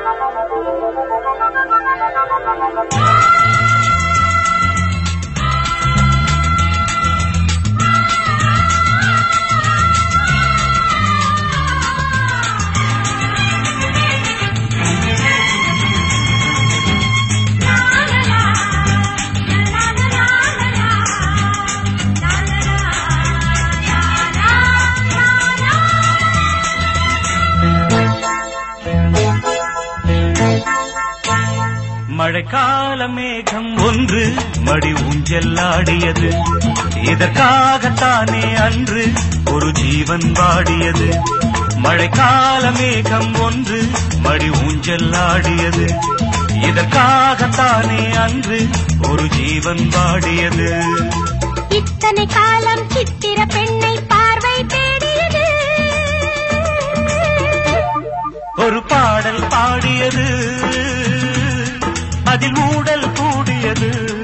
Thank you. மழைக்கால மேகம் ஒன்று மடி ஊஞ்செல்லாடியது இதற்காகத்தானே அன்று ஒரு ஜீவன் வாடியது. மழைக்கால மேகம் ஒன்று மடி ஊஞ்செல்லாடியது இதற்காகத்தானே அன்று ஒரு ஜீவன் வாடியது. இத்தனை காலம் சித்திர பெண்ணை பார்வை தேடியது. ஒரு பாடல் பாடியது. அதில் ஊடல் கூடியது.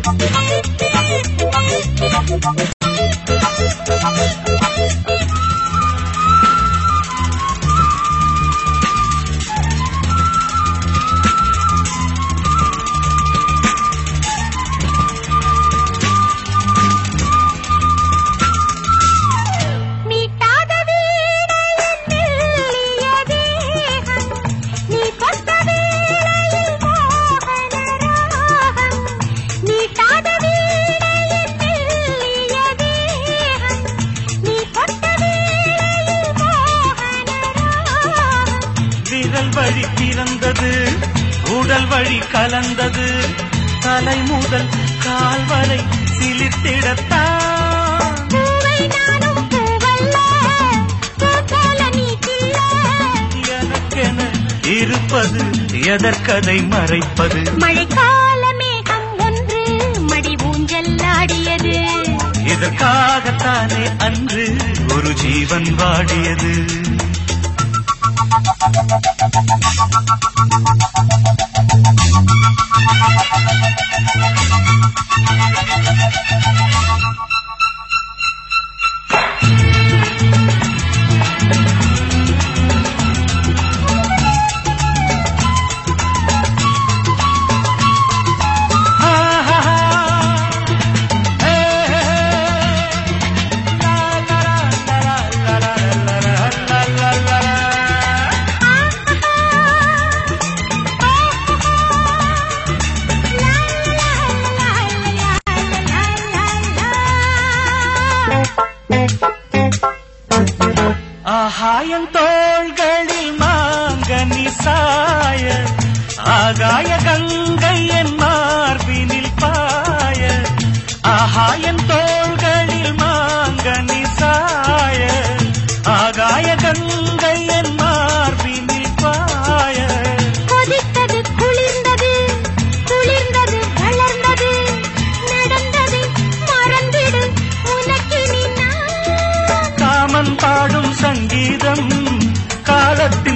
Thank you. விரல் வழி பிறந்தது. உடல் வழி கலந்தது. தலை முதல் கால் வரை. எனக்கென இருப்பது எதற்கதை மறைப்பது. மழைக்கால மேகம் ஒன்று மடி ஊஞ்சல் ஆடியது. இதற்காகத்தானே அன்று ஒரு ஜீவன் வாடியது. Thank you. ஆகாயந்தோள்களில் மாங்கனி சாய ஆகாய கங்கையே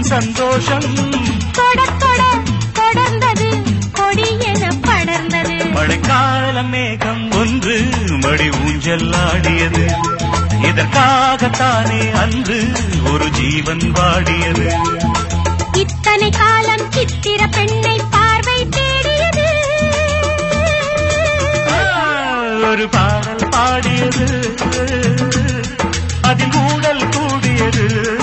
சந்தோஷம். தொட தொட தொடர்ந்தது. கொடி என படர்ந்தது. மழைக்கால மேகம் ஒன்று மடி ஊஞ்சல் ஆடியது. இதற்காகத்தானே அன்று ஒரு ஜீவன் வாடியது. இத்தனை காலம் சித்திர பெண்ணை பார்வை தேடியது. ஒரு பாடல் பாடியது. அதில் ஊடல் கூடியது.